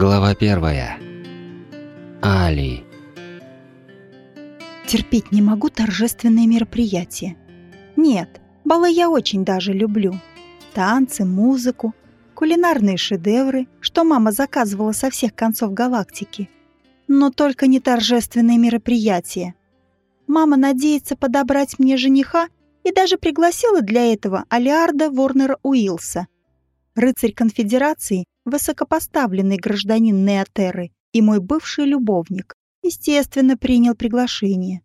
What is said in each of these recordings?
Глава первая. Али. Терпеть не могу торжественные мероприятия. Нет, балы я очень даже люблю. Танцы, музыку, кулинарные шедевры, что мама заказывала со всех концов галактики. Но только не торжественные мероприятия. Мама надеется подобрать мне жениха и даже пригласила для этого Алиарда Ворнера Уилса. Рыцарь конфедерации, высокопоставленный гражданин Неотерры и мой бывший любовник, естественно, принял приглашение.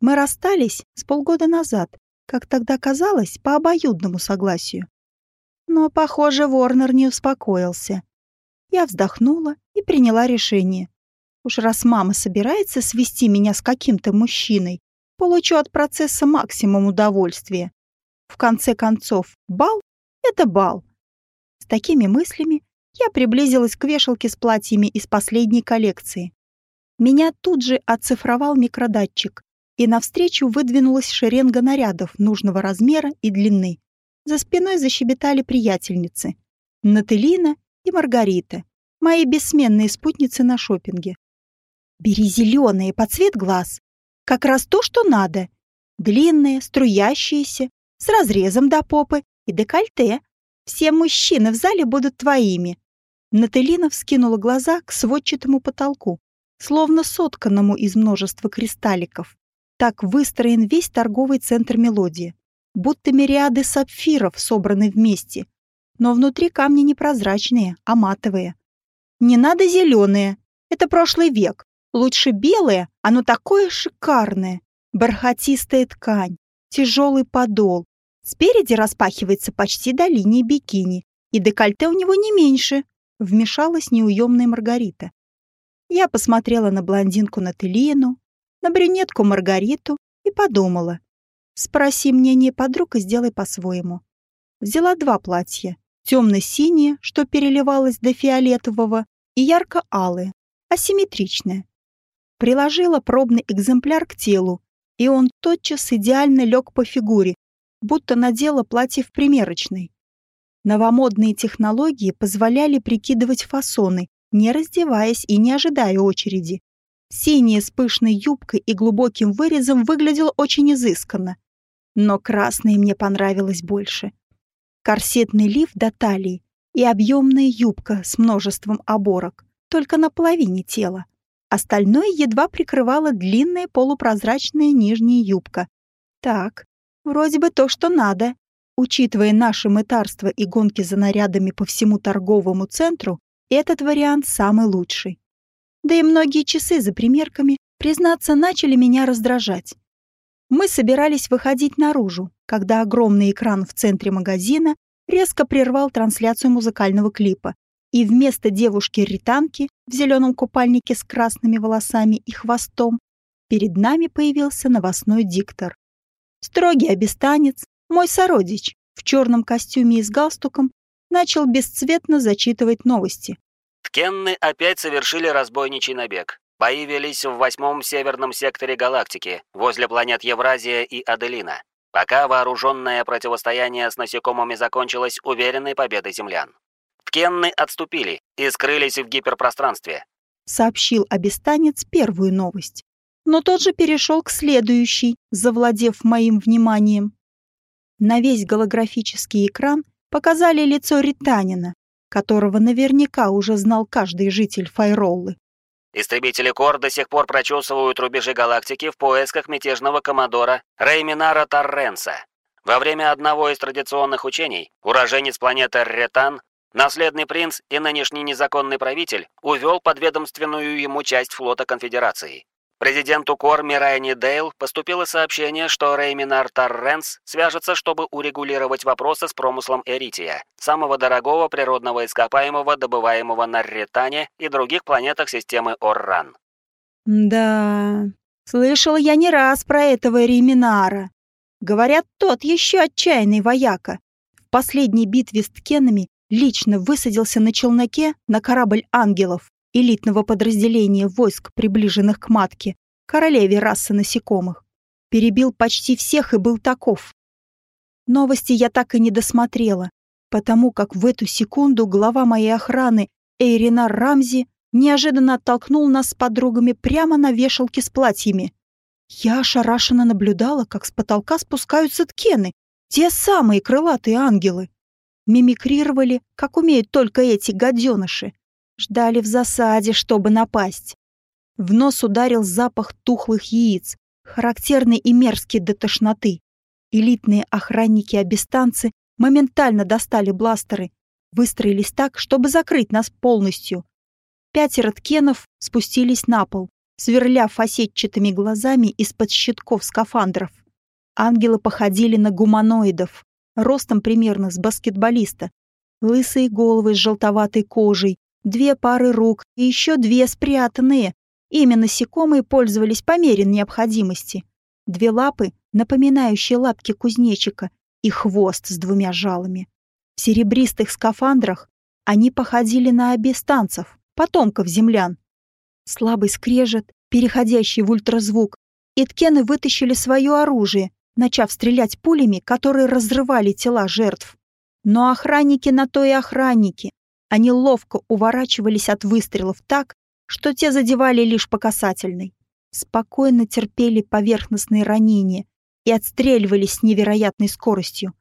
Мы расстались с полгода назад, как тогда казалось, по обоюдному согласию. Но, похоже, Ворнер не успокоился. Я вздохнула и приняла решение. Уж раз мама собирается свести меня с каким-то мужчиной, получу от процесса максимум удовольствия. В конце концов, бал — это бал. С такими мыслями я приблизилась к вешалке с платьями из последней коллекции. Меня тут же оцифровал микродатчик, и навстречу выдвинулась шеренга нарядов нужного размера и длины. За спиной защебетали приятельницы. Нателина и Маргарита, мои бессменные спутницы на шопинге. «Бери зеленые под цвет глаз. Как раз то, что надо. Длинные, струящиеся, с разрезом до попы и декольте. Все мужчины в зале будут твоими. Нателина вскинула глаза к сводчатому потолку, словно сотканному из множества кристалликов. Так выстроен весь торговый центр мелодии, будто мириады сапфиров собраны вместе, но внутри камни непрозрачные, а матовые. Не надо зеленые, это прошлый век. Лучше белое, оно такое шикарное. Бархатистая ткань, тяжелый подол. Спереди распахивается почти до линии бикини, и декольте у него не меньше, вмешалась неуемная Маргарита. Я посмотрела на блондинку Нателину, на брюнетку Маргариту и подумала. Спроси мнение подруг и сделай по-своему. Взяла два платья. Темно-синее, что переливалось до фиолетового, и ярко-алое, асимметричное. Приложила пробный экземпляр к телу, и он тотчас идеально лег по фигуре, будто надела платье в примерочной. Новомодные технологии позволяли прикидывать фасоны, не раздеваясь и не ожидая очереди. Синяя с пышной юбкой и глубоким вырезом выглядела очень изысканно. Но красная мне понравилось больше. Корсетный лиф до талии и объемная юбка с множеством оборок, только на половине тела. Остальное едва прикрывала длинная полупрозрачная нижняя юбка. Так, вроде бы то, что надо. Учитывая наше мытарство и гонки за нарядами по всему торговому центру, этот вариант самый лучший. Да и многие часы за примерками, признаться, начали меня раздражать. Мы собирались выходить наружу, когда огромный экран в центре магазина резко прервал трансляцию музыкального клипа, и вместо девушки-ританки в зеленом купальнике с красными волосами и хвостом перед нами появился новостной диктор. Строгий обестанец, мой сородич в черном костюме и с галстуком начал бесцветно зачитывать новости. Ткенны опять совершили разбойничий набег. Бои велись в восьмом северном секторе галактики, возле планет Евразия и Аделина. Пока вооруженное противостояние с насекомыми закончилось уверенной победой землян. Ткенны отступили и скрылись в гиперпространстве. Сообщил обестанец первую новость. Но тот же перешел к следующей, завладев моим вниманием. На весь голографический экран показали лицо Ританина, которого наверняка уже знал каждый житель Файроллы. Истребители Кор до сих пор прочесывают рубежи галактики в поисках мятежного коммодора Рейминара Торренса. Во время одного из традиционных учений уроженец планеты Ретан, наследный принц и нынешний незаконный правитель увел подведомственную ему часть флота Конфедерации. Президенту Кор Мирайни Дейл поступило сообщение, что Рейминар Торренс свяжется, чтобы урегулировать вопросы с промыслом эрития, самого дорогого природного ископаемого, добываемого на Ретане и других планетах системы Орран. Да, слышала я не раз про этого Рейминара. Говорят, тот еще отчаянный вояка. В последней битве с Ткенами лично высадился на челноке на корабль ангелов элитного подразделения войск, приближенных к матке, королеве расы насекомых. Перебил почти всех и был таков. Новости я так и не досмотрела, потому как в эту секунду глава моей охраны Эйринар Рамзи неожиданно оттолкнул нас с подругами прямо на вешалке с платьями. Я ошарашенно наблюдала, как с потолка спускаются ткены, те самые крылатые ангелы. Мимикрировали, как умеют только эти гаденыши. Ждали в засаде, чтобы напасть. В нос ударил запах тухлых яиц, характерный и мерзкий до тошноты. Элитные охранники-абистанцы моментально достали бластеры, выстроились так, чтобы закрыть нас полностью. Пятеро ткенов спустились на пол, сверля фасетчатыми глазами из-под щитков скафандров. Ангелы походили на гуманоидов, ростом примерно с баскетболиста. Лысые головы с желтоватой кожей, две пары рук и еще две спрятанные. Ими насекомые пользовались по мере необходимости. Две лапы, напоминающие лапки кузнечика, и хвост с двумя жалами. В серебристых скафандрах они походили на обестанцев, потомков землян. Слабый скрежет, переходящий в ультразвук, и ткены вытащили свое оружие, начав стрелять пулями, которые разрывали тела жертв. Но охранники на то и охранники. Они ловко уворачивались от выстрелов так, что те задевали лишь по касательной. Спокойно терпели поверхностные ранения и отстреливались с невероятной скоростью.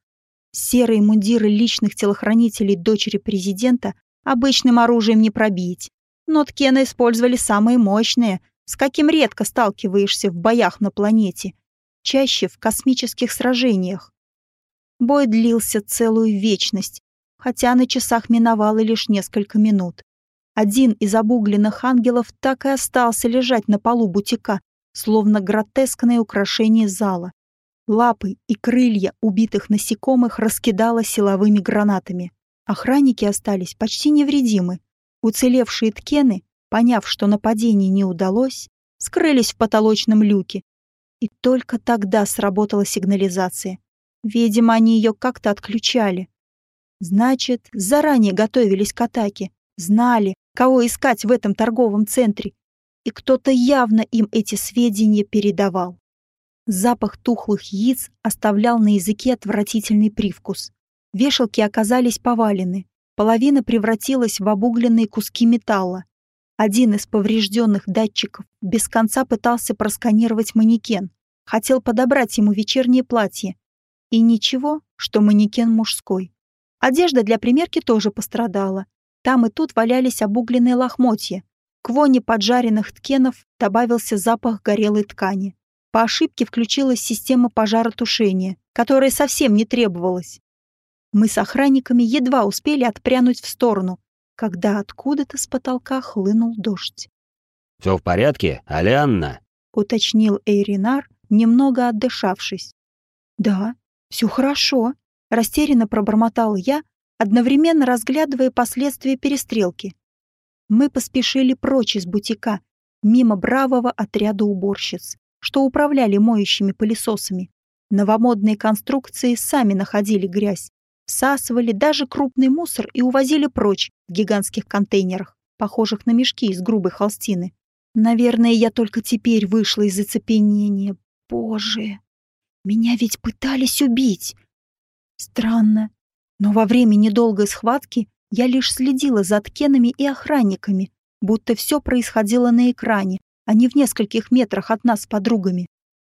Серые мундиры личных телохранителей дочери президента обычным оружием не пробить. Но Ткена использовали самые мощные, с каким редко сталкиваешься в боях на планете, чаще в космических сражениях. Бой длился целую вечность, хотя на часах миновало лишь несколько минут. Один из обугленных ангелов так и остался лежать на полу бутика, словно гротескное украшение зала. Лапы и крылья убитых насекомых раскидало силовыми гранатами. Охранники остались почти невредимы. Уцелевшие ткены, поняв, что нападение не удалось, скрылись в потолочном люке. И только тогда сработала сигнализация. Видимо, они ее как-то отключали. Значит, заранее готовились к атаке, знали, кого искать в этом торговом центре, и кто-то явно им эти сведения передавал. Запах тухлых яиц оставлял на языке отвратительный привкус. Вешалки оказались повалены, половина превратилась в обугленные куски металла. Один из поврежденных датчиков без конца пытался просканировать манекен, хотел подобрать ему вечернее платье. И ничего, что манекен мужской. Одежда для примерки тоже пострадала. Там и тут валялись обугленные лохмотья. К воне поджаренных ткенов добавился запах горелой ткани. По ошибке включилась система пожаротушения, которая совсем не требовалась. Мы с охранниками едва успели отпрянуть в сторону, когда откуда-то с потолка хлынул дождь. «Все в порядке, Алианна?» — уточнил Эйринар, немного отдышавшись. «Да, все хорошо», — растерянно пробормотал я, одновременно разглядывая последствия перестрелки. Мы поспешили прочь из бутика, мимо бравого отряда уборщиц, что управляли моющими пылесосами. Новомодные конструкции сами находили грязь, всасывали даже крупный мусор и увозили прочь в гигантских контейнерах, похожих на мешки из грубой холстины. Наверное, я только теперь вышла из оцепенения. Боже, меня ведь пытались убить. Странно, но во время недолгой схватки я лишь следила за ткенами и охранниками, будто все происходило на экране, а не в нескольких метрах от нас с подругами.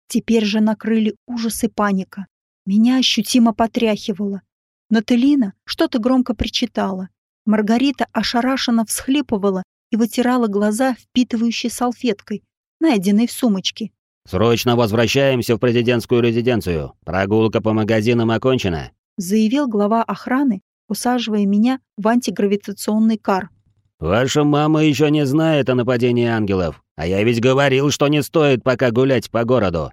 Теперь же накрыли ужас и паника. Меня ощутимо потряхивало. Наталина что-то громко причитала. Маргарита ошарашенно всхлипывала и вытирала глаза впитывающей салфеткой, найденной в сумочке. «Срочно возвращаемся в президентскую резиденцию. Прогулка по магазинам окончена заявил глава охраны, усаживая меня в антигравитационный кар. «Ваша мама еще не знает о нападении ангелов, а я ведь говорил, что не стоит пока гулять по городу».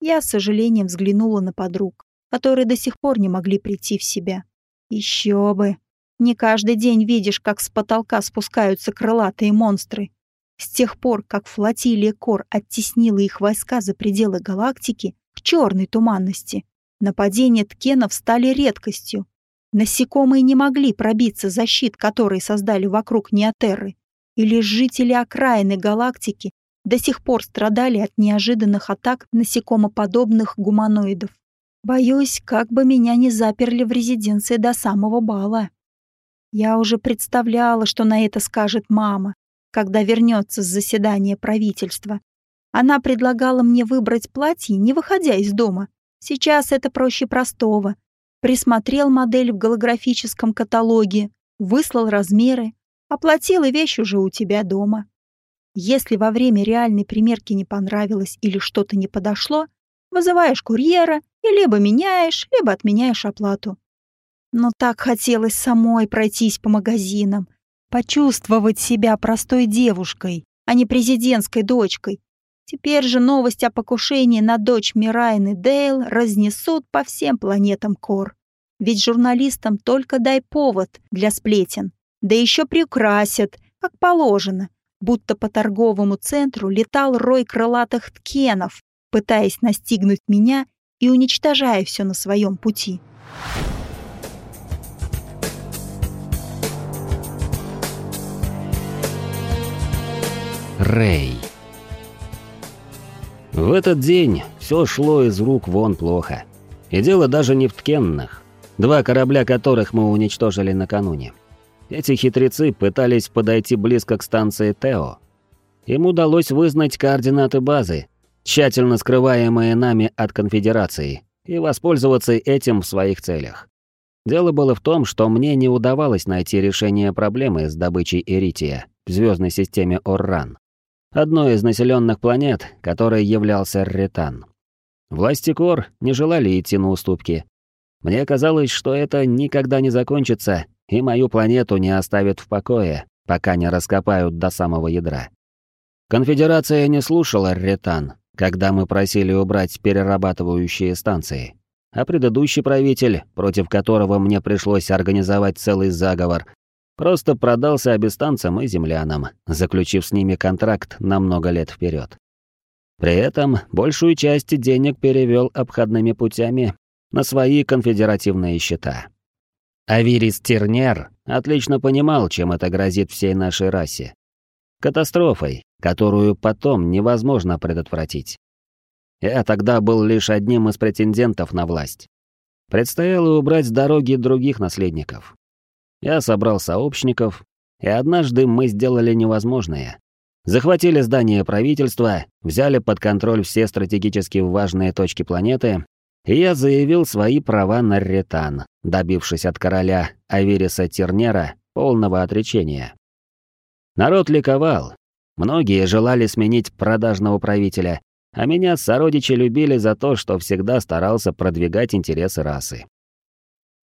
Я с сожалением взглянула на подруг, которые до сих пор не могли прийти в себя. Еще бы! Не каждый день видишь, как с потолка спускаются крылатые монстры. С тех пор, как флотилия Кор оттеснила их войска за пределы галактики к черной туманности, Нападения ткенов стали редкостью. Насекомые не могли пробиться за щит, который создали вокруг Неотерры, и лишь жители окраины галактики до сих пор страдали от неожиданных атак насекомоподобных гуманоидов. Боюсь, как бы меня не заперли в резиденции до самого бала. Я уже представляла, что на это скажет мама, когда вернется с заседания правительства. Она предлагала мне выбрать платье, не выходя из дома. Сейчас это проще простого. Присмотрел модель в голографическом каталоге, выслал размеры, оплатил и вещь уже у тебя дома. Если во время реальной примерки не понравилось или что-то не подошло, вызываешь курьера и либо меняешь, либо отменяешь оплату. Но так хотелось самой пройтись по магазинам, почувствовать себя простой девушкой, а не президентской дочкой. Теперь же новость о покушении на дочь Мирайны Дейл разнесут по всем планетам Кор. Ведь журналистам только дай повод для сплетен. Да еще приукрасят, как положено, будто по торговому центру летал рой крылатых ткенов, пытаясь настигнуть меня и уничтожая все на своем пути. Рэй. В этот день все шло из рук вон плохо. И дело даже не в ткенных, два корабля которых мы уничтожили накануне. Эти хитрецы пытались подойти близко к станции Тео. Им удалось вызнать координаты базы, тщательно скрываемые нами от конфедерации, и воспользоваться этим в своих целях. Дело было в том, что мне не удавалось найти решение проблемы с добычей эрития в звездной системе Орран, одной из населенных планет, которой являлся Ретан. Власти Кор не желали идти на уступки. Мне казалось, что это никогда не закончится, и мою планету не оставят в покое, пока не раскопают до самого ядра. Конфедерация не слушала Ретан, когда мы просили убрать перерабатывающие станции. А предыдущий правитель, против которого мне пришлось организовать целый заговор, просто продался абистанцам и землянам, заключив с ними контракт на много лет вперед. При этом большую часть денег перевел обходными путями на свои конфедеративные счета. Авирис Тернер отлично понимал, чем это грозит всей нашей расе. Катастрофой, которую потом невозможно предотвратить. Я тогда был лишь одним из претендентов на власть. Предстояло убрать с дороги других наследников. Я собрал сообщников, и однажды мы сделали невозможное. Захватили здание правительства, взяли под контроль все стратегически важные точки планеты и я заявил свои права на ретан, добившись от короля Авериса Тернера полного отречения. Народ ликовал. Многие желали сменить продажного правителя, а меня сородичи любили за то, что всегда старался продвигать интересы расы.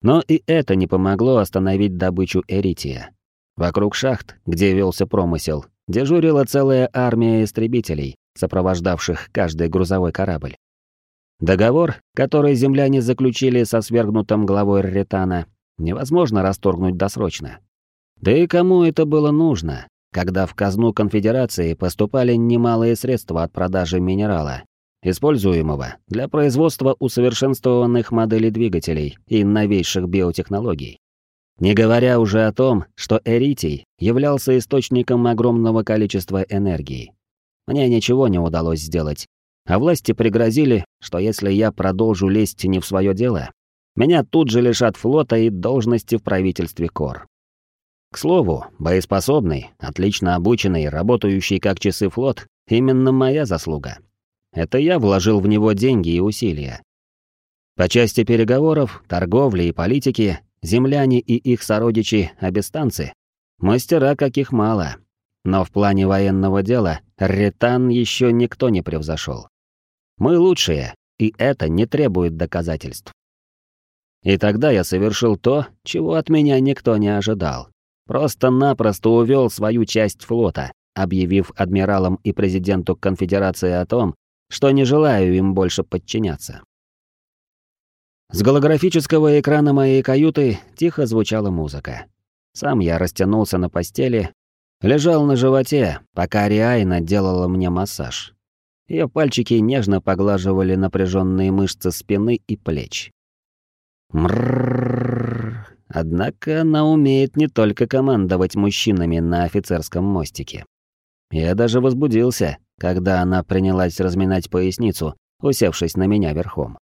Но и это не помогло остановить добычу эрития. Вокруг шахт, где велся промысел, дежурила целая армия истребителей, сопровождавших каждый грузовой корабль. Договор, который земляне заключили со свергнутым главой Ретана, невозможно расторгнуть досрочно. Да и кому это было нужно, когда в казну конфедерации поступали немалые средства от продажи минерала, используемого для производства усовершенствованных моделей двигателей и новейших биотехнологий. Не говоря уже о том, что эритий являлся источником огромного количества энергии. Мне ничего не удалось сделать, а власти пригрозили, что если я продолжу лезть не в свое дело, меня тут же лишат флота и должности в правительстве Кор. К слову, боеспособный, отлично обученный, работающий как часы флот — именно моя заслуга. Это я вложил в него деньги и усилия. По части переговоров, торговли и политики, земляне и их сородичи-абистанцы — мастера каких мало. Но в плане военного дела Ретан еще никто не превзошел. Мы лучшие, и это не требует доказательств. И тогда я совершил то, чего от меня никто не ожидал. Просто-напросто увел свою часть флота, объявив адмиралам и президенту конфедерации о том, что не желаю им больше подчиняться. С голографического экрана моей каюты тихо звучала музыка. Сам я растянулся на постели, лежал на животе, пока Риайна делала мне массаж. Ее пальчики нежно поглаживали напряженные мышцы спины и плеч. Мрррррр. Однако она умеет не только командовать мужчинами на офицерском мостике. Я даже возбудился, когда она принялась разминать поясницу, усевшись на меня верхом.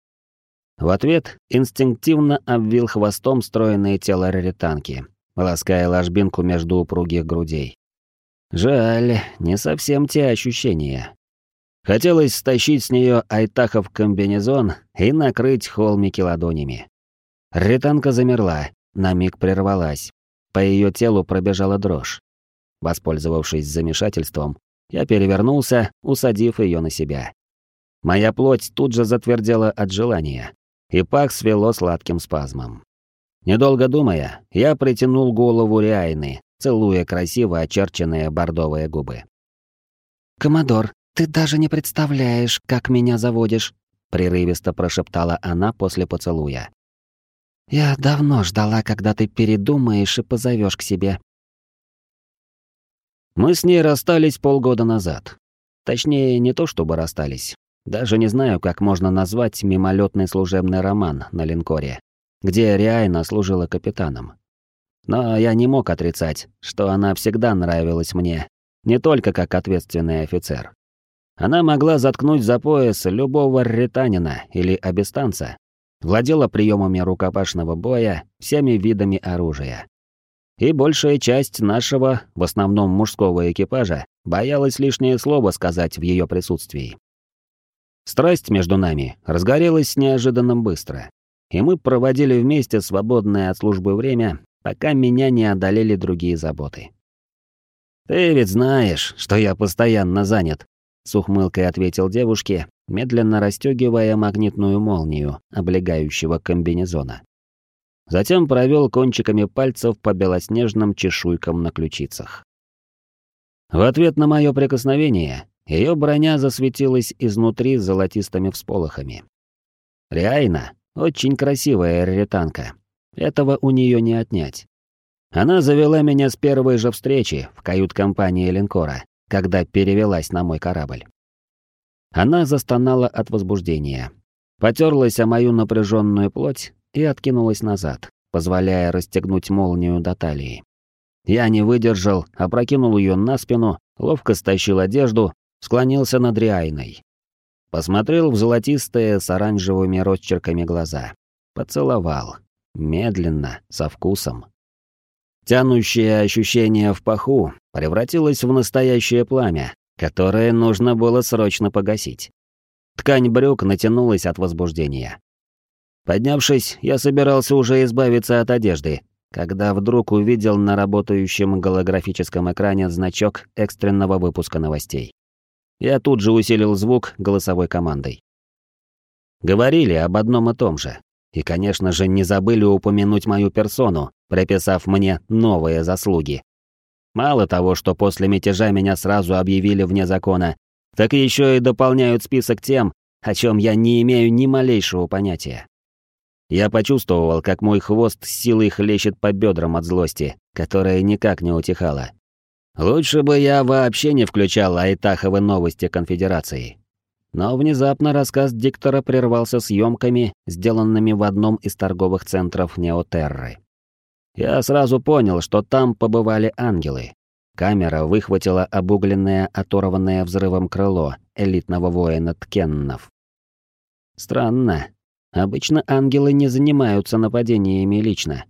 В ответ инстинктивно обвил хвостом стройное тело раританки лаская ложбинку между упругих грудей. Жаль, не совсем те ощущения. Хотелось стащить с нее айтахов комбинезон и накрыть холмики ладонями. Ританка замерла, на миг прервалась. По ее телу пробежала дрожь. Воспользовавшись замешательством, я перевернулся, усадив ее на себя. Моя плоть тут же затвердела от желания, и пах свело сладким спазмом. Недолго думая, я притянул голову Риайны, целуя красиво очерченные бордовые губы. «Коммодор, ты даже не представляешь, как меня заводишь», — прерывисто прошептала она после поцелуя. «Я давно ждала, когда ты передумаешь и позовешь к себе». Мы с ней расстались полгода назад. Точнее, не то чтобы расстались. Даже не знаю, как можно назвать мимолетный служебный роман на линкоре, где Риайна служила капитаном. Но я не мог отрицать, что она всегда нравилась мне, не только как ответственный офицер. Она могла заткнуть за пояс любого ретанина или абистанца, владела приемами рукопашного боя, всеми видами оружия. И большая часть нашего, в основном мужского экипажа, боялась лишнее слово сказать в ее присутствии. Страсть между нами разгорелась неожиданно быстро, и мы проводили вместе свободное от службы время, пока меня не одолели другие заботы. «Ты ведь знаешь, что я постоянно занят», — с ухмылкой ответил девушке, медленно расстегивая магнитную молнию облегающего комбинезона. Затем провел кончиками пальцев по белоснежным чешуйкам на ключицах. В ответ на мое прикосновение ее броня засветилась изнутри золотистыми всполохами. Реально, очень красивая ретанка. Этого у нее не отнять. Она завела меня с первой же встречи в кают-компании линкора, когда перевелась на мой корабль. Она застонала от возбуждения, потерлась о мою напряженную плоть и откинулась назад, позволяя расстегнуть молнию до талии. Я не выдержал, опрокинул ее на спину, ловко стащил одежду, склонился над Риайной. Посмотрел в золотистые с оранжевыми росчерками глаза. Поцеловал. Медленно, со вкусом. Тянущее ощущение в паху превратилось в настоящее пламя, которое нужно было срочно погасить. Ткань брюк натянулась от возбуждения. Поднявшись, я собирался уже избавиться от одежды, когда вдруг увидел на работающем голографическом экране значок экстренного выпуска новостей. Я тут же усилил звук голосовой командой. Говорили об одном и том же. И, конечно же, не забыли упомянуть мою персону, приписав мне новые заслуги. Мало того, что после мятежа меня сразу объявили вне закона, так еще и дополняют список тем, о чем я не имею ни малейшего понятия. Я почувствовал, как мой хвост с силой хлещет по бедрам от злости, которая никак не утихала. Лучше бы я вообще не включал Айтаховы новости конфедерации. Но внезапно рассказ диктора прервался съемками, сделанными в одном из торговых центров Неотерры. Я сразу понял, что там побывали ангелы. Камера выхватила обугленное, оторванное взрывом крыло элитного воина Ткеннов. Странно. Обычно ангелы не занимаются нападениями лично.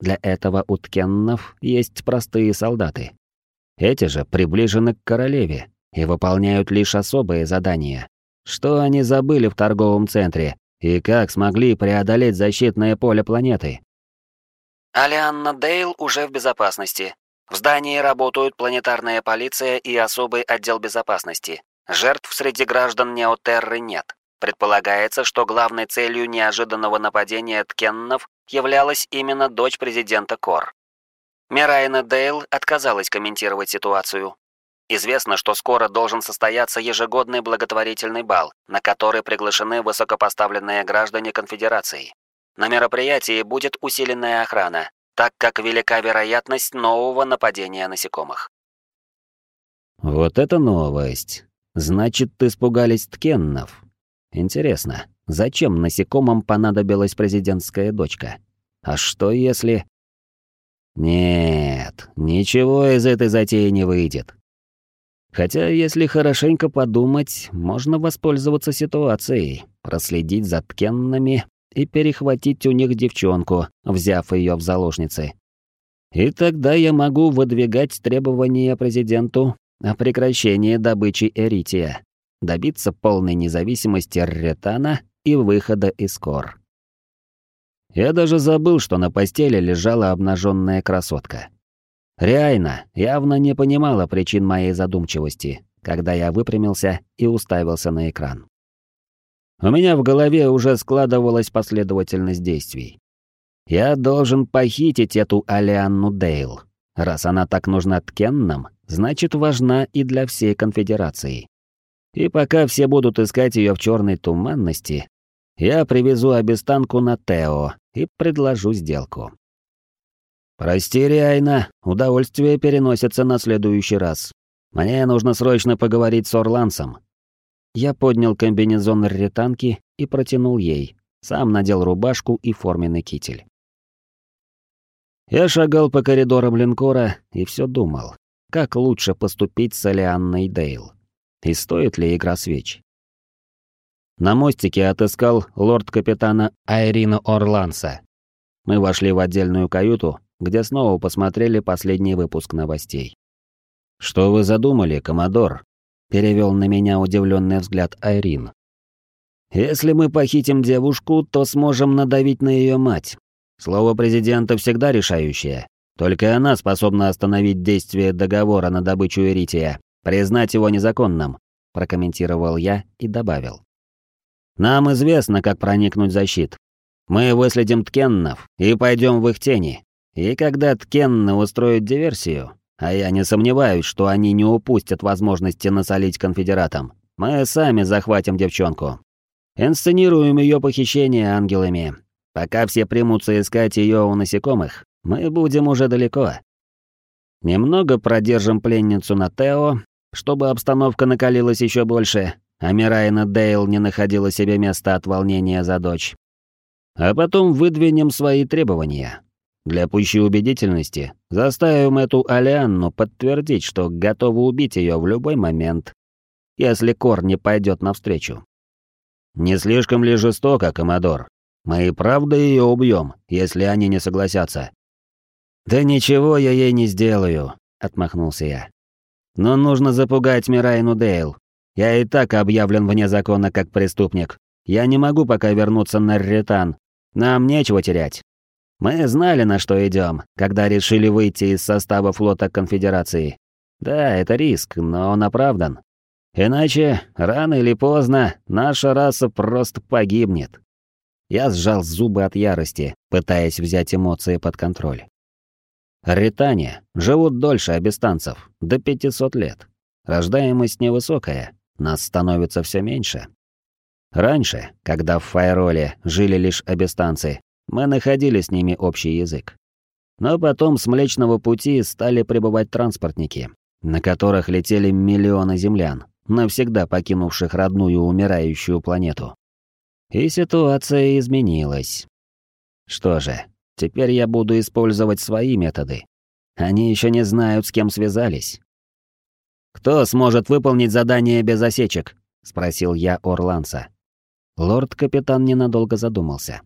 Для этого у Ткеннов есть простые солдаты. Эти же приближены к королеве и выполняют лишь особые задания. Что они забыли в торговом центре и как смогли преодолеть защитное поле планеты? Алианна Дейл уже в безопасности. В здании работают планетарная полиция и особый отдел безопасности. Жертв среди граждан Неотерры нет. Предполагается, что главной целью неожиданного нападения Ткеннов являлась именно дочь президента Кор. Мирайна Дейл отказалась комментировать ситуацию. Известно, что скоро должен состояться ежегодный благотворительный бал, на который приглашены высокопоставленные граждане конфедерации. На мероприятии будет усиленная охрана, так как велика вероятность нового нападения насекомых. Вот это новость. Значит, испугались ткеннов. Интересно, зачем насекомым понадобилась президентская дочка? А что если... Нет, ничего из этой затеи не выйдет. Хотя, если хорошенько подумать, можно воспользоваться ситуацией, проследить за ткенными и перехватить у них девчонку, взяв ее в заложницы. И тогда я могу выдвигать требования президенту о прекращении добычи эрития, добиться полной независимости Ретана и выхода из кор. Я даже забыл, что на постели лежала обнаженная красотка. Реально, явно не понимала причин моей задумчивости, когда я выпрямился и уставился на экран. У меня в голове уже складывалась последовательность действий. Я должен похитить эту Алианну Дейл. Раз она так нужна Ткеннам, значит важна и для всей конфедерации. И пока все будут искать ее в черной туманности, я привезу обестанку на Тео и предложу сделку. «Прости, Риайна, удовольствие переносится на следующий раз. Мне нужно срочно поговорить с Орлансом». Я поднял комбинезон ретанки и протянул ей. Сам надел рубашку и форменный китель. Я шагал по коридорам линкора и все думал, как лучше поступить с Алианной Дейл. И стоит ли игра свеч? На мостике отыскал лорд-капитана Айрина Орланса. Мы вошли в отдельную каюту, где снова посмотрели последний выпуск новостей. «Что вы задумали, коммодор?» — перевел на меня удивленный взгляд Айрин. «Если мы похитим девушку, то сможем надавить на ее мать. Слово президента всегда решающее. Только она способна остановить действие договора на добычу эрития, признать его незаконным», — прокомментировал я и добавил. «Нам известно, как проникнуть за щит. Мы выследим Ткеннов и пойдем в их тени, и когда Ткенны устроят диверсию, а я не сомневаюсь, что они не упустят возможности насолить конфедератам, мы сами захватим девчонку. Инсценируем ее похищение ангелами. Пока все примутся искать ее у насекомых, мы будем уже далеко. Немного продержим пленницу на Тео, чтобы обстановка накалилась еще больше, а Мирайна Дейл не находила себе места от волнения за дочь. А потом выдвинем свои требования. Для пущей убедительности заставим эту Алианну подтвердить, что готовы убить ее в любой момент, если Кор не пойдет навстречу. Не слишком ли жестоко, Комодор? Мы и правда ее убьем, если они не согласятся. Да ничего я ей не сделаю, отмахнулся я. Но нужно запугать Мирайну Дейл. Я и так объявлен вне закона как преступник. Я не могу пока вернуться на Ретан. Нам нечего терять. Мы знали, на что идем, когда решили выйти из состава флота Конфедерации. Да, это риск, но он оправдан. Иначе, рано или поздно, наша раса просто погибнет. Я сжал зубы от ярости, пытаясь взять эмоции под контроль. Ритане живут дольше абистанцев, до 500 лет. Рождаемость невысокая, нас становится все меньше. Раньше, когда в Файроле жили лишь абистанцы, мы находили с ними общий язык. Но потом с Млечного Пути стали прибывать транспортники, на которых летели миллионы землян, навсегда покинувших родную умирающую планету. И ситуация изменилась. Что же, теперь я буду использовать свои методы. Они еще не знают, с кем связались. «Кто сможет выполнить задание без осечек?» — спросил я Орланса. Лорд-капитан ненадолго задумался.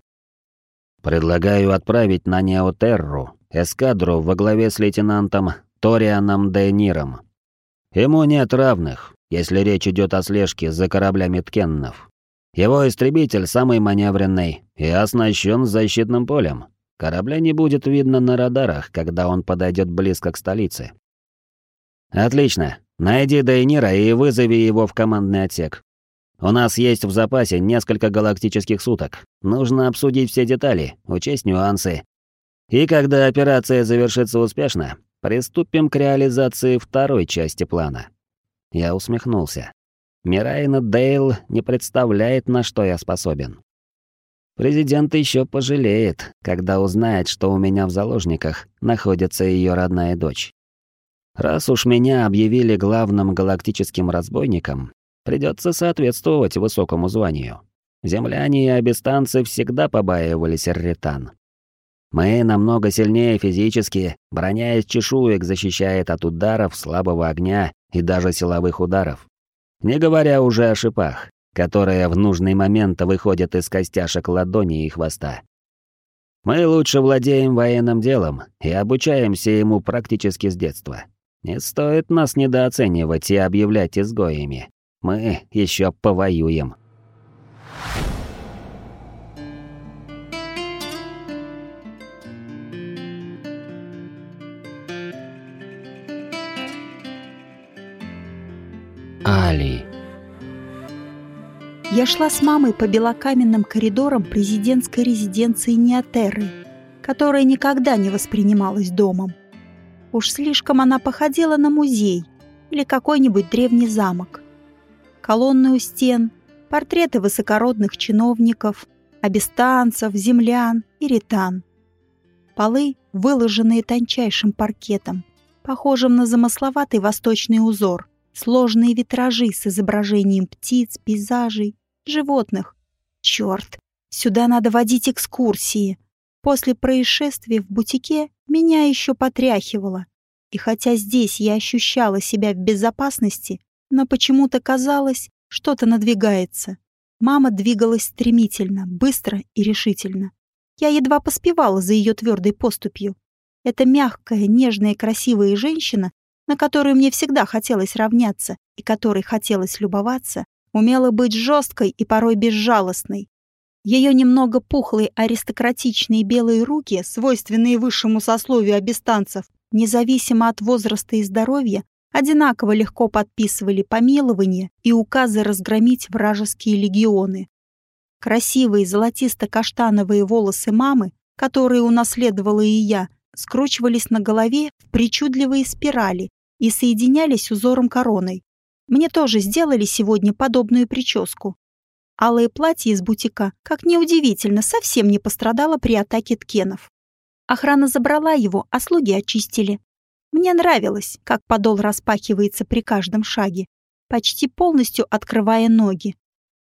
Предлагаю отправить на Неотерру эскадру во главе с лейтенантом Торианом Дейниром. Ему нет равных, если речь идет о слежке за кораблями Ткеннов. Его истребитель самый маневренный и оснащен защитным полем. Корабля не будет видно на радарах, когда он подойдет близко к столице. Отлично. Найди Дейнира и вызови его в командный отсек. У нас есть в запасе несколько галактических суток. Нужно обсудить все детали, учесть нюансы. И когда операция завершится успешно, приступим к реализации второй части плана. Я усмехнулся. Мирайна Дейл не представляет, на что я способен. Президент еще пожалеет, когда узнает, что у меня в заложниках находится ее родная дочь. Раз уж меня объявили главным галактическим разбойником, Придется соответствовать высокому званию. Земляне и абистанцы всегда побаивались рретан. Мы намного сильнее физически, броня из чешуек защищает от ударов слабого огня и даже силовых ударов. Не говоря уже о шипах, которые в нужный момент выходят из костяшек ладони и хвоста. Мы лучше владеем военным делом и обучаемся ему практически с детства. Не стоит нас недооценивать и объявлять изгоями. Мы еще повоюем. Али. Я шла с мамой по белокаменным коридорам президентской резиденции Неотерры, которая никогда не воспринималась домом. Уж слишком она походила на музей или какой-нибудь древний замок. Колонны у стен, портреты высокородных чиновников, абистанцев, землян и ритан. Полы, выложенные тончайшим паркетом, похожим на замысловатый восточный узор, сложные витражи с изображением птиц, пейзажей, животных. Черт, сюда надо водить экскурсии. После происшествия в бутике меня еще потряхивало. И хотя здесь я ощущала себя в безопасности, но почему-то казалось, что-то надвигается. Мама двигалась стремительно, быстро и решительно. Я едва поспевала за ее твердой поступью. Эта мягкая, нежная, красивая женщина, на которую мне всегда хотелось равняться и которой хотелось любоваться, умела быть жесткой и порой безжалостной. Ее немного пухлые аристократичные белые руки, свойственные высшему сословию абистанцев, независимо от возраста и здоровья, одинаково легко подписывали помилование и указы разгромить вражеские легионы. Красивые золотисто-каштановые волосы мамы, которые унаследовала и я, скручивались на голове в причудливые спирали и соединялись узором короной. Мне тоже сделали сегодня подобную прическу. Алое платье из бутика, как неудивительно, совсем не пострадало при атаке ткенов. Охрана забрала его, а слуги очистили. Мне нравилось, как подол распахивается при каждом шаге, почти полностью открывая ноги.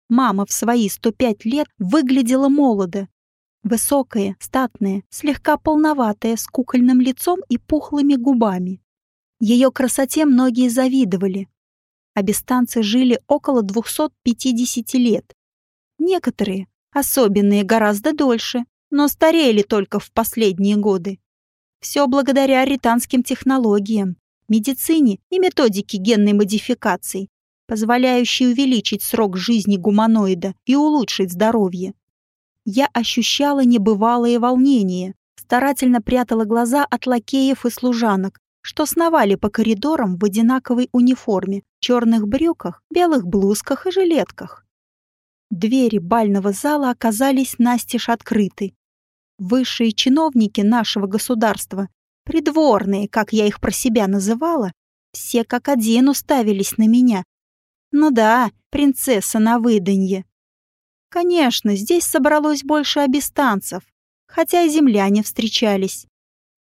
Мама в свои 105 лет выглядела молодо. Высокая, статная, слегка полноватая, с кукольным лицом и пухлыми губами. Ее красоте многие завидовали, абистанцы жили около 250 лет. Некоторые, особенные, гораздо дольше, но старели только в последние годы. Все благодаря ританским технологиям, медицине и методике генной модификации, позволяющей увеличить срок жизни гуманоида и улучшить здоровье. Я ощущала небывалое волнение, старательно прятала глаза от лакеев и служанок, что сновали по коридорам в одинаковой униформе, черных брюках, белых блузках и жилетках. Двери бального зала оказались настежь открыты. Высшие чиновники нашего государства, придворные, как я их про себя называла, все как один уставились на меня. Ну да, принцесса на выданье. Конечно, здесь собралось больше абистанцев, хотя и земляне встречались.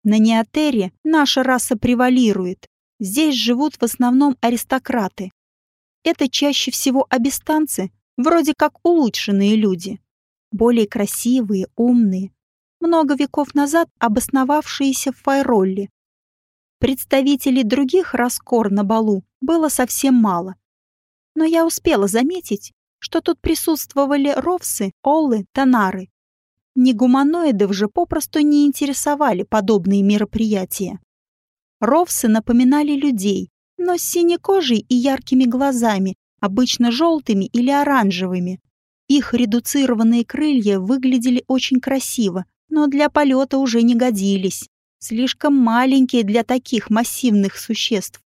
На Неотере наша раса превалирует. Здесь живут в основном аристократы. Это чаще всего абистанцы, вроде как улучшенные люди. Более красивые, умные. Много веков назад обосновавшиеся в Файролле. Представителей других раскор на балу было совсем мало. Но я успела заметить, что тут присутствовали ровсы, оллы, тонары. Негуманоидов же попросту не интересовали подобные мероприятия. Ровсы напоминали людей, но с синей кожей и яркими глазами, обычно желтыми или оранжевыми. Их редуцированные крылья выглядели очень красиво, но для полета уже не годились. Слишком маленькие для таких массивных существ.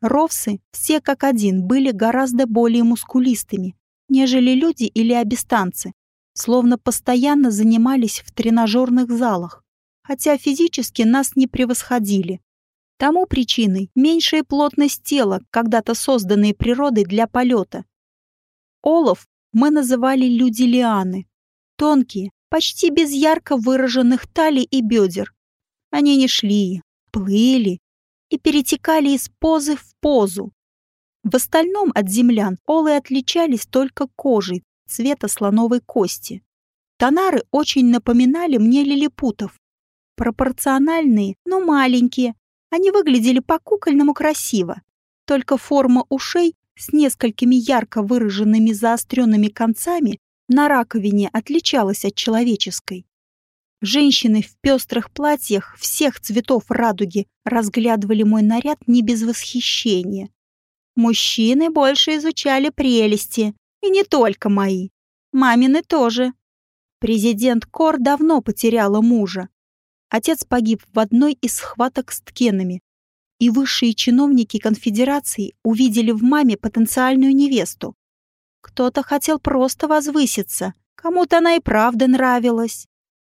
Ровсы, все как один, были гораздо более мускулистыми, нежели люди или абистанцы словно постоянно занимались в тренажерных залах, хотя физически нас не превосходили. Тому причиной меньшая плотность тела, когда-то созданной природой для полета. Олов мы называли люди-лианы. Тонкие, почти без ярко выраженных талий и бедер. Они не шли, плыли и перетекали из позы в позу. В остальном от землян олы отличались только кожей, цвета слоновой кости. Тонары очень напоминали мне лилипутов. Пропорциональные, но маленькие. Они выглядели по-кукольному красиво. Только форма ушей с несколькими ярко выраженными заостренными концами на раковине отличалась от человеческой. Женщины в пестрых платьях всех цветов радуги разглядывали мой наряд не без восхищения. Мужчины больше изучали прелести, и не только мои. Мамины тоже. Президент Кор давно потеряла мужа. Отец погиб в одной из схваток с ткенами, и высшие чиновники конфедерации увидели в маме потенциальную невесту. Кто-то хотел просто возвыситься, кому-то она и правда нравилась.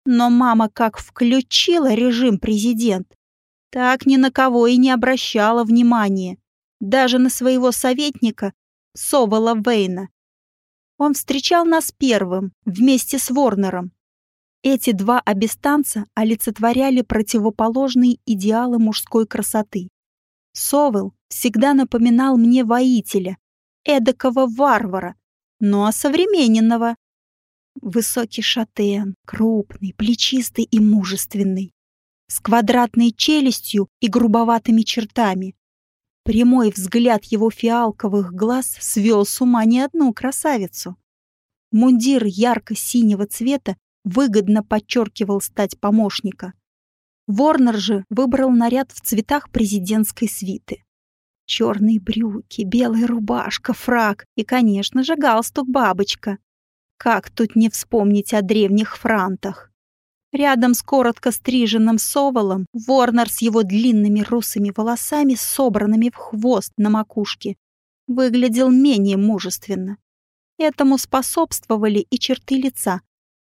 Но мама как включила режим президент, так ни на кого и не обращала внимания, даже на своего советника Совала Вейна. Он встречал нас первым, вместе с Ворнером. Эти два обестанца олицетворяли противоположные идеалы мужской красоты. Совел всегда напоминал мне воителя, эдакого варвара, но осовремененного. Высокий шатен, крупный, плечистый и мужественный, с квадратной челюстью и грубоватыми чертами. Прямой взгляд его фиалковых глаз свел с ума не одну красавицу. Мундир ярко-синего цвета выгодно подчеркивал стать помощника. Ворнер же выбрал наряд в цветах президентской свиты. Черные брюки, белая рубашка, фрак и, конечно же, галстук-бабочка. Как тут не вспомнить о древних франтах? Рядом с коротко стриженным соволом Ворнер с его длинными русыми волосами, собранными в хвост на макушке, выглядел менее мужественно. Этому способствовали и черты лица.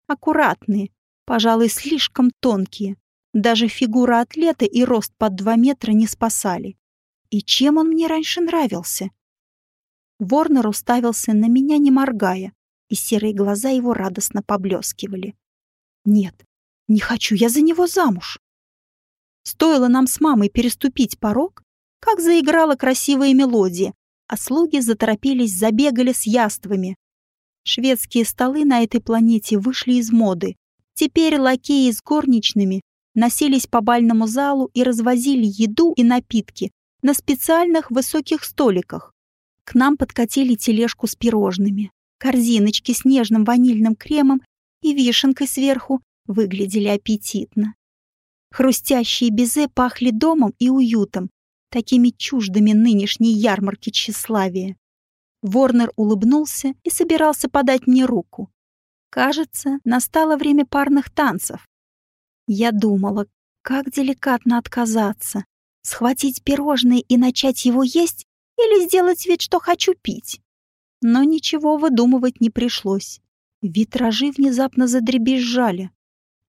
Аккуратные, пожалуй, слишком тонкие. Даже фигура атлета и рост под два метра не спасали. И чем он мне раньше нравился? Ворнер уставился на меня, не моргая, и серые глаза его радостно поблескивали. Нет, не хочу я за него замуж. Стоило нам с мамой переступить порог, как заиграла красивая мелодия, а слуги заторопились, забегали с яствами. Шведские столы на этой планете вышли из моды. Теперь лакеи с горничными носились по бальному залу и развозили еду и напитки на специальных высоких столиках. К нам подкатили тележку с пирожными. Корзиночки с нежным ванильным кремом и вишенкой сверху выглядели аппетитно. Хрустящие безе пахли домом и уютом, такими чуждыми нынешней ярмарки тщеславия. Ворнер улыбнулся и собирался подать мне руку. Кажется, настало время парных танцев. Я думала, как деликатно отказаться. Схватить пирожное и начать его есть или сделать вид, что хочу пить. Но ничего выдумывать не пришлось. Витражи внезапно задребезжали.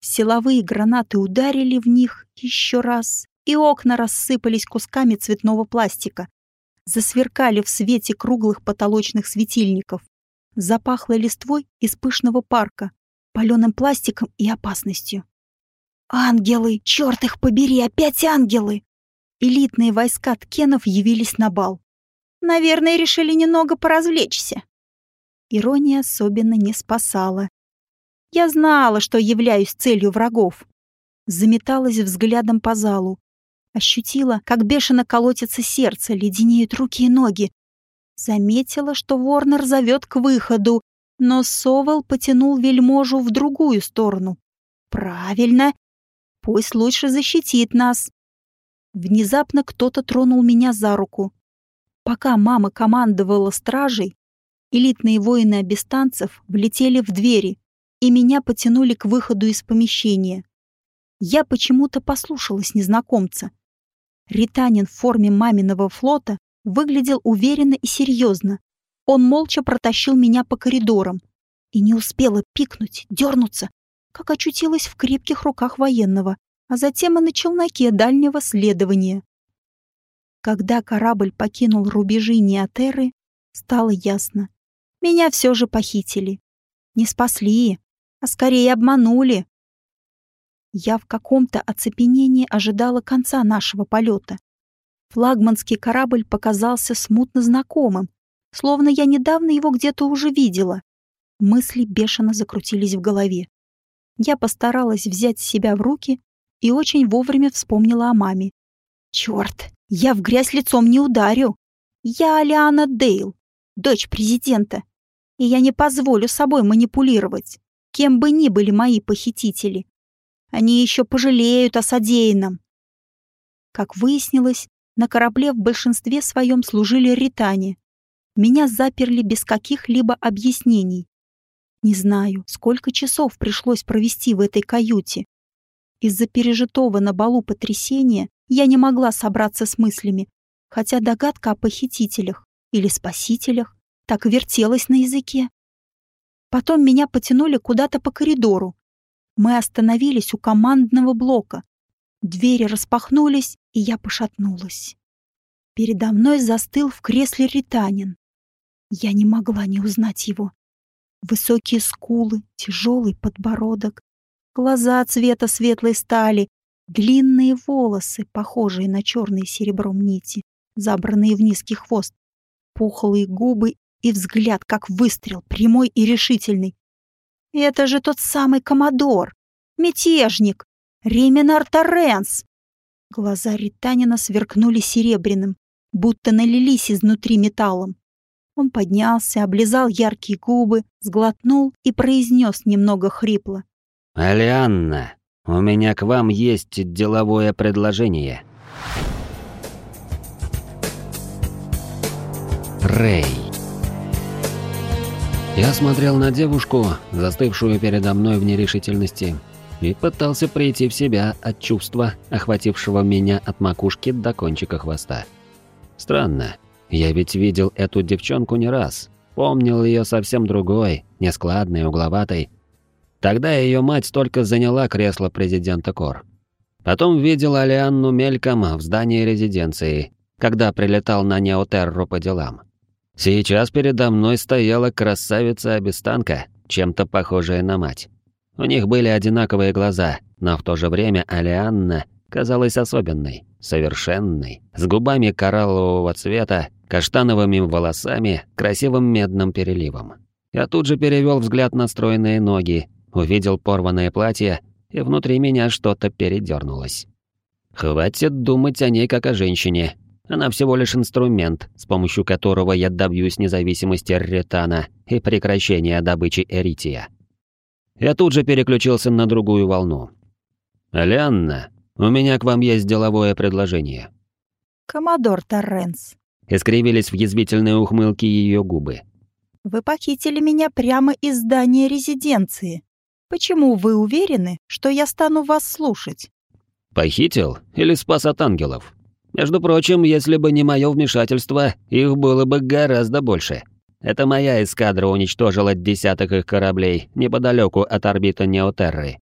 Силовые гранаты ударили в них еще раз, и окна рассыпались кусками цветного пластика. Засверкали в свете круглых потолочных светильников. Запахло листвой из пышного парка, паленым пластиком и опасностью. Ангелы! Черт их побери! Опять ангелы! Элитные войска ткенов явились на бал. Наверное, решили немного поразвлечься. Ирония особенно не спасала. Я знала, что являюсь целью врагов. Заметалась взглядом по залу. Ощутила, как бешено колотится сердце, леденеют руки и ноги. Заметила, что Ворнер зовет к выходу, но Совел потянул вельможу в другую сторону. Правильно, Пусть лучше защитит нас. Внезапно кто-то тронул меня за руку. Пока мама командовала стражей, элитные воины абистанцев влетели в двери, и меня потянули к выходу из помещения. Я почему-то послушалась незнакомца. Ританин в форме маминого флота выглядел уверенно и серьезно. Он молча протащил меня по коридорам и не успела пикнуть, дернуться, как очутилась в крепких руках военного, а затем и на челноке дальнего следования. Когда корабль покинул рубежи Неотерры, стало ясно. Меня все же похитили. Не спасли, а скорее обманули. Я в каком-то оцепенении ожидала конца нашего полета. Флагманский корабль показался смутно знакомым, словно я недавно его где-то уже видела. Мысли бешено закрутились в голове. Я постаралась взять себя в руки и очень вовремя вспомнила о маме. Черт, я в грязь лицом не ударю. Я Алиана Дейл, дочь президента, и я не позволю собой манипулировать, кем бы ни были мои похитители. Они еще пожалеют о содеянном. Как выяснилось, на корабле в большинстве своем служили ритане. Меня заперли без каких-либо объяснений. Не знаю, сколько часов пришлось провести в этой каюте. Из-за пережитого на балу потрясения я не могла собраться с мыслями, хотя догадка о похитителях или спасителях так вертелась на языке. Потом меня потянули куда-то по коридору. Мы остановились у командного блока. Двери распахнулись, и я пошатнулась. Передо мной застыл в кресле ританин. Я не могла не узнать его. Высокие скулы, тяжелый подбородок, глаза цвета светлой стали, длинные волосы, похожие на черные серебром нити, забранные в низкий хвост, пухлые губы и взгляд, как выстрел, прямой и решительный. Это же тот самый комодор, мятежник, Реминар Торренс. Глаза Ританина сверкнули серебряным, будто налились изнутри металлом. Он поднялся, облизал яркие губы, сглотнул и произнес немного хрипло. «Алианна, у меня к вам есть деловое предложение». Рэй. Я смотрел на девушку, застывшую передо мной в нерешительности, и пытался прийти в себя от чувства, охватившего меня от макушки до кончика хвоста. Странно, я ведь видел эту девчонку не раз, помнил ее совсем другой, нескладной, угловатой. Тогда ее мать только заняла кресло президента Кор. Потом видел Алианну мельком в здании резиденции, когда прилетал на Неотерру по делам. Сейчас передо мной стояла красавица-обестанка, чем-то похожая на мать. У них были одинаковые глаза, но в то же время Алианна казалась особенной, совершенной, с губами кораллового цвета, каштановыми волосами, красивым медным переливом. Я тут же перевел взгляд на стройные ноги, увидел порванное платье, и внутри меня что-то передернулось. Хватит думать о ней как о женщине. Она всего лишь инструмент, с помощью которого я добьюсь независимости Ретана и прекращения добычи Эрития. Я тут же переключился на другую волну. «Алианна, у меня к вам есть деловое предложение». «Коммодор Торренс». Искривились в язвительные ухмылки ее губы. «Вы похитили меня прямо из здания резиденции. Почему вы уверены, что я стану вас слушать?» «Похитил или спас от ангелов? Между прочим, если бы не мое вмешательство, их было бы гораздо больше». Это моя эскадра уничтожила десяток их кораблей неподалеку от орбиты Неотерры.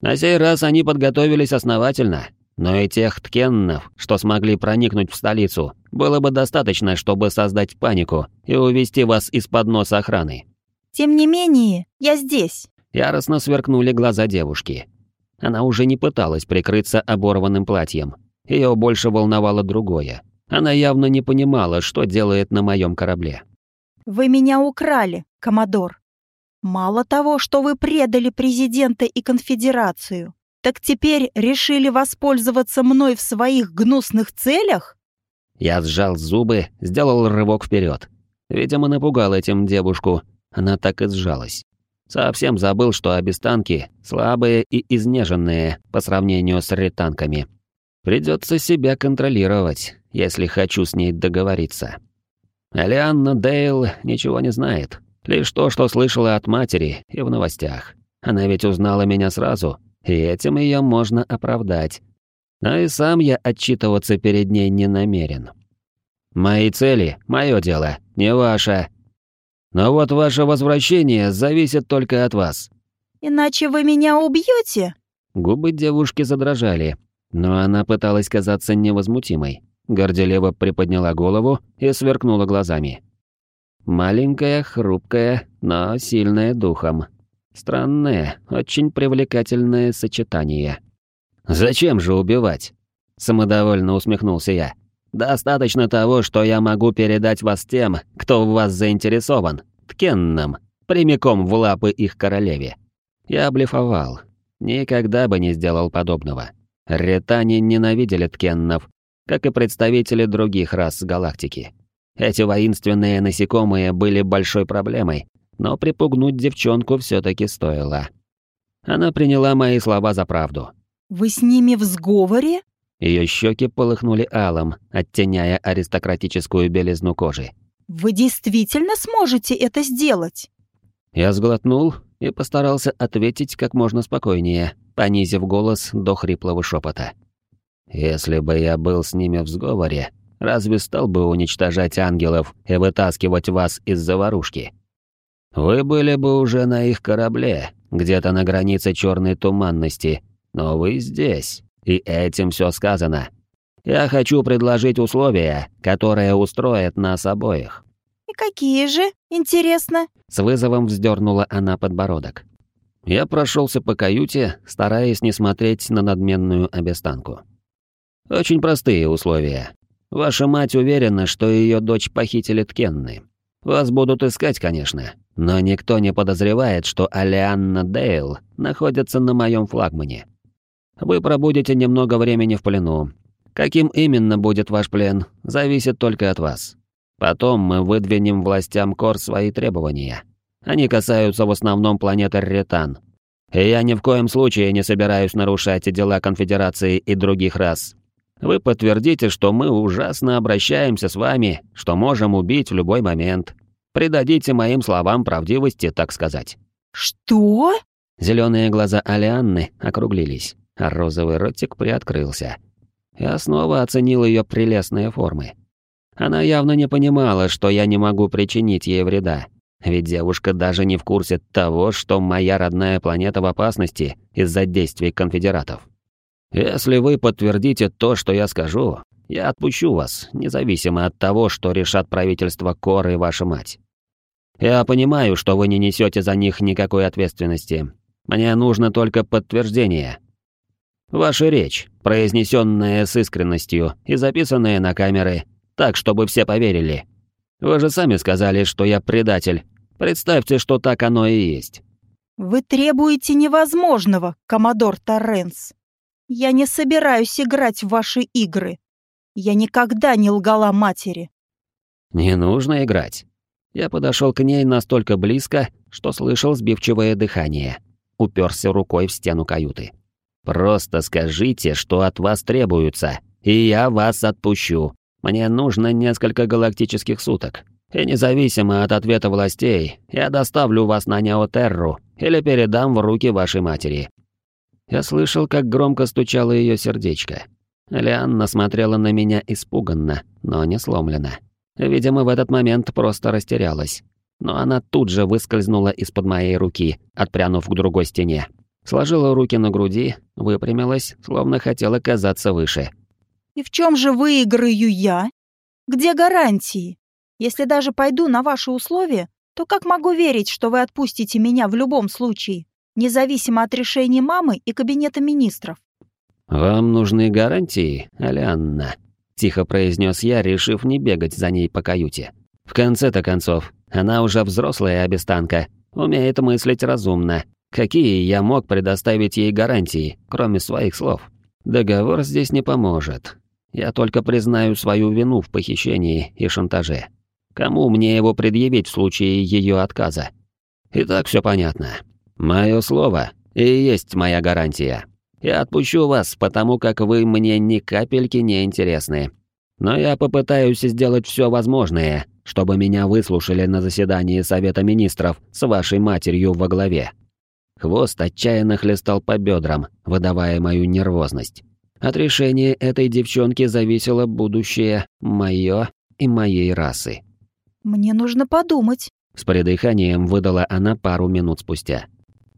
На сей раз они подготовились основательно, но и тех ткеннов, что смогли проникнуть в столицу, было бы достаточно, чтобы создать панику и увести вас из-под носа охраны. Тем не менее, я здесь. Яростно сверкнули глаза девушки. Она уже не пыталась прикрыться оборванным платьем. Ее больше волновало другое. Она явно не понимала, что делает на моем корабле. Вы меня украли, коммодор. Мало того, что вы предали президента и конфедерацию, так теперь решили воспользоваться мной в своих гнусных целях? Я сжал зубы, сделал рывок вперед. Видимо, напугал этим девушку. Она так и сжалась. Совсем забыл, что обестанки слабые и изнеженные по сравнению с ретанками. Придется себя контролировать, если хочу с ней договориться. Алианна Дейл ничего не знает. Лишь то, что слышала от матери и в новостях. Она ведь узнала меня сразу, и этим ее можно оправдать. А и сам я отчитываться перед ней не намерен. Мои цели — мое дело, не ваше. Но вот ваше возвращение зависит только от вас. Иначе вы меня убьете? Губы девушки задрожали, но она пыталась казаться невозмутимой. Горделево приподняла голову и сверкнула глазами. Маленькая, хрупкая, но сильная духом. Странное, очень привлекательное сочетание. «Зачем же убивать?» Самодовольно усмехнулся я. «Достаточно того, что я могу передать вас тем, кто в вас заинтересован, ткенным, прямиком в лапы их королеве». Я блефовал. Никогда бы не сделал подобного. Ретане ненавидели ткеннов, как и представители других рас галактики. Эти воинственные насекомые были большой проблемой, но припугнуть девчонку все таки стоило. Она приняла мои слова за правду. «Вы с ними в сговоре?» Ее щеки полыхнули алым, оттеняя аристократическую белизну кожи. «Вы действительно сможете это сделать?» Я сглотнул и постарался ответить как можно спокойнее, понизив голос до хриплого шепота. «Если бы я был с ними в сговоре, разве стал бы уничтожать ангелов и вытаскивать вас из заварушки? Вы были бы уже на их корабле, где-то на границе черной туманности, но вы здесь, и этим все сказано. Я хочу предложить условия, которые устроят нас обоих». «И какие же, интересно?» С вызовом вздернула она подбородок. Я прошелся по каюте, стараясь не смотреть на надменную обестанку. Очень простые условия. Ваша мать уверена, что ее дочь похитили Ткенны. Вас будут искать, конечно, но никто не подозревает, что Алианна Дейл находится на моем флагмане. Вы пробудете немного времени в плену. Каким именно будет ваш плен, зависит только от вас. Потом мы выдвинем властям Кор свои требования. Они касаются в основном планеты Ретан. И я ни в коем случае не собираюсь нарушать дела Конфедерации и других рас. Вы подтвердите, что мы ужасно обращаемся с вами, что можем убить в любой момент. Придадите моим словам правдивости, так сказать». «Что?» Зеленые глаза Алианны округлились, а розовый ротик приоткрылся. Я снова оценил ее прелестные формы. Она явно не понимала, что я не могу причинить ей вреда, ведь девушка даже не в курсе того, что моя родная планета в опасности из-за действий конфедератов. Если вы подтвердите то, что я скажу, я отпущу вас, независимо от того, что решат правительство Коры и ваша мать. Я понимаю, что вы не несете за них никакой ответственности. Мне нужно только подтверждение. Ваша речь, произнесенная с искренностью и записанная на камеры, так, чтобы все поверили. Вы же сами сказали, что я предатель. Представьте, что так оно и есть. Вы требуете невозможного, коммодор Торренс. Я не собираюсь играть в ваши игры. Я никогда не лгала матери. Не нужно играть. Я подошел к ней настолько близко, что слышал сбивчивое дыхание. Уперся рукой в стену каюты. Просто скажите, что от вас требуется, и я вас отпущу. Мне нужно несколько галактических суток. И независимо от ответа властей, я доставлю вас на Неотерру или передам в руки вашей матери. Я слышал, как громко стучало ее сердечко. Лианна смотрела на меня испуганно, но не сломленно. Видимо, в этот момент просто растерялась. Но она тут же выскользнула из-под моей руки, отпрянув к другой стене. Сложила руки на груди, выпрямилась, словно хотела казаться выше. «И в чем же выиграю я? Где гарантии? Если даже пойду на ваши условия, то как могу верить, что вы отпустите меня в любом случае?» независимо от решений мамы и кабинета министров. «Вам нужны гарантии, Алианна», — тихо произнес я, решив не бегать за ней по каюте. «В конце-то концов, она уже взрослая обестанка, умеет мыслить разумно. Какие я мог предоставить ей гарантии, кроме своих слов? Договор здесь не поможет. Я только признаю свою вину в похищении и шантаже. Кому мне его предъявить в случае ее отказа? И так все понятно. Мое слово и есть моя гарантия. Я отпущу вас, потому как вы мне ни капельки не интересны. Но я попытаюсь сделать все возможное, чтобы меня выслушали на заседании Совета Министров с вашей матерью во главе». Хвост отчаянно хлестал по бедрам, выдавая мою нервозность. От решения этой девчонки зависело будущее мое и моей расы. «Мне нужно подумать», — с придыханием выдала она пару минут спустя.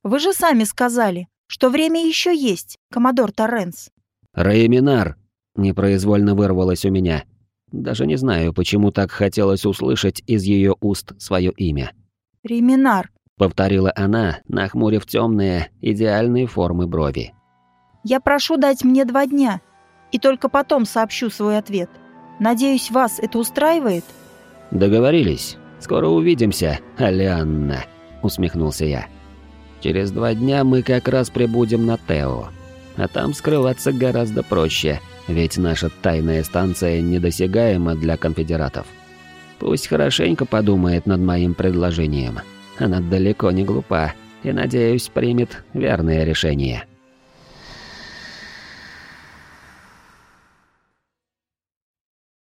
Вы же сами сказали, что время еще есть, коммодор Торренс. Рейминар непроизвольно вырвалось у меня. Даже не знаю, почему так хотелось услышать из ее уст свое имя. Реминар, повторила она, нахмурив темные, идеальные формы брови. Я прошу дать мне два дня, и только потом сообщу свой ответ. Надеюсь, вас это устраивает? Договорились. Скоро увидимся, Алианна, усмехнулся я. Через два дня мы как раз прибудем на Тео. А там скрываться гораздо проще, ведь наша тайная станция недосягаема для конфедератов. Пусть хорошенько подумает над моим предложением. Она далеко не глупа и, надеюсь, примет верное решение.